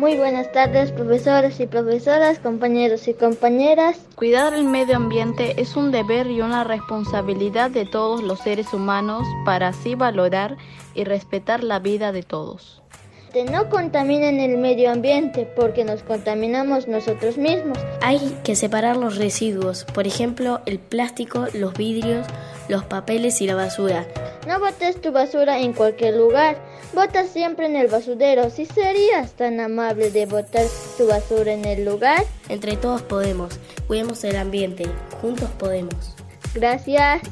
Muy buenas tardes, profesores y profesoras, compañeros y compañeras. Cuidar el medio ambiente es un deber y una responsabilidad de todos los seres humanos para así valorar y respetar la vida de todos. No contaminen el medio ambiente porque nos contaminamos nosotros mismos. Hay que separar los residuos, por ejemplo, el plástico, los vidrios, los papeles y la basura. No botes tu basura en cualquier lugar. Bota siempre en el basurero. Si serías tan amable de botar tu basura en el lugar. Entre todos podemos. Cuidemos el ambiente. Juntos podemos. Gracias.